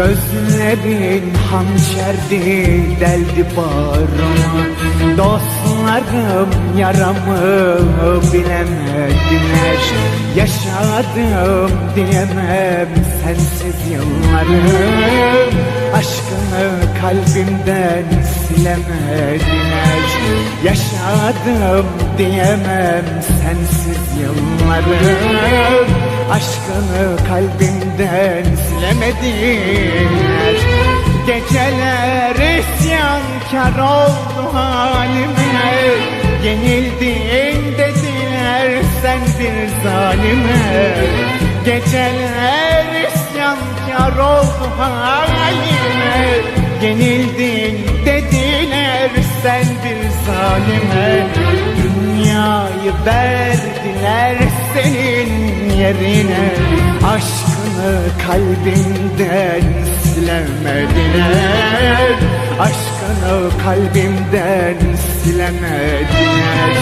Gözlerin hançerdi deldi bağrıma Dostlarım yaramı bilemediler Yaşadım diyemem sensiz yılları Aşkını kalbimden silemediler Yaşadım diyemem sensiz yılları Aşkını kalbimden silemediler Geceler isyankar oldu halime. Yenildin dediler sen bir zalime. Geceler isyankar oldu halime. Yenildin dediler sen bir zalime. Dünyayı verdiler senin yerine. Aşkını kalbimden silemediler. Aşkını kalbimden silemediler.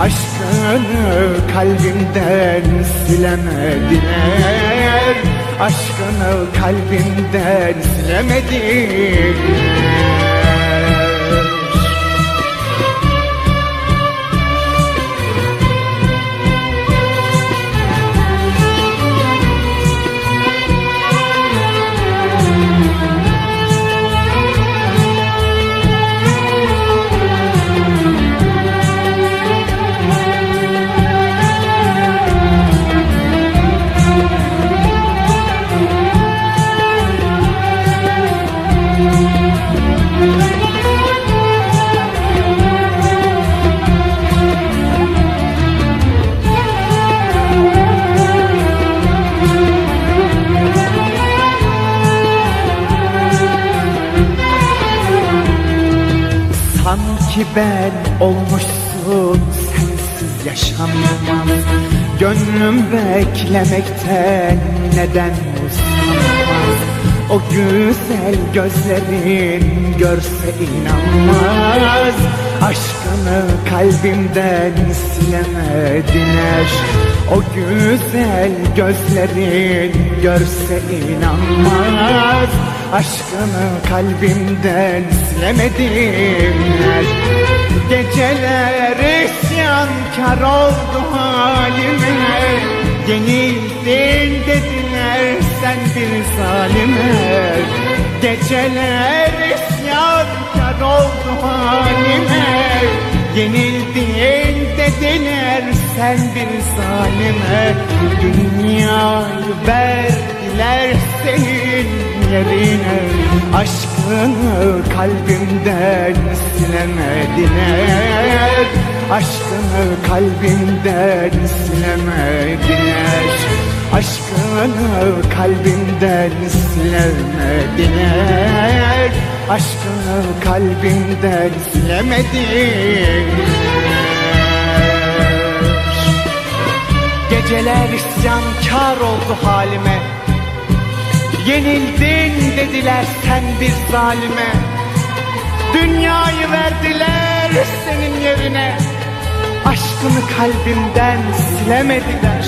Aşkını kalbimden silemediler. Aşkını kalbimden silemediler Sanki ben olmuşsun sensiz yaşanmaz Gönlüm beklemekten neden usanmaz O güzel gözlerin görse inanmaz. Aşkını kalbimden silemediler O güzel gözlerin görse inanmaz Aşkını kalbimden silemediler Geceler isyankar oldu halime. Yenildin dediler sen bir zalime. Geceler isyankar oldu halime. Yenildin dediler sen bir zalime. Dünyayı verdiler senin yerine Aşkını kalbimden silemediler Aşkını kalbimden silemediler Aşkını kalbimden silemediler Aşkını kalbimden silemediler Geceler isyankar oldu halime Yenildin dediler sen bir zalime. Dünyayı verdiler senin yerine. Aşkını kalbimden silemediler.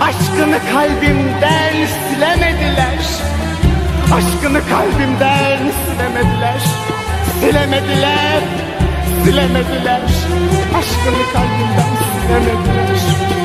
Aşkını kalbimden silemediler. Aşkını kalbimden silemediler. Silemediler Silemediler. Aşkını kalbimden silemediler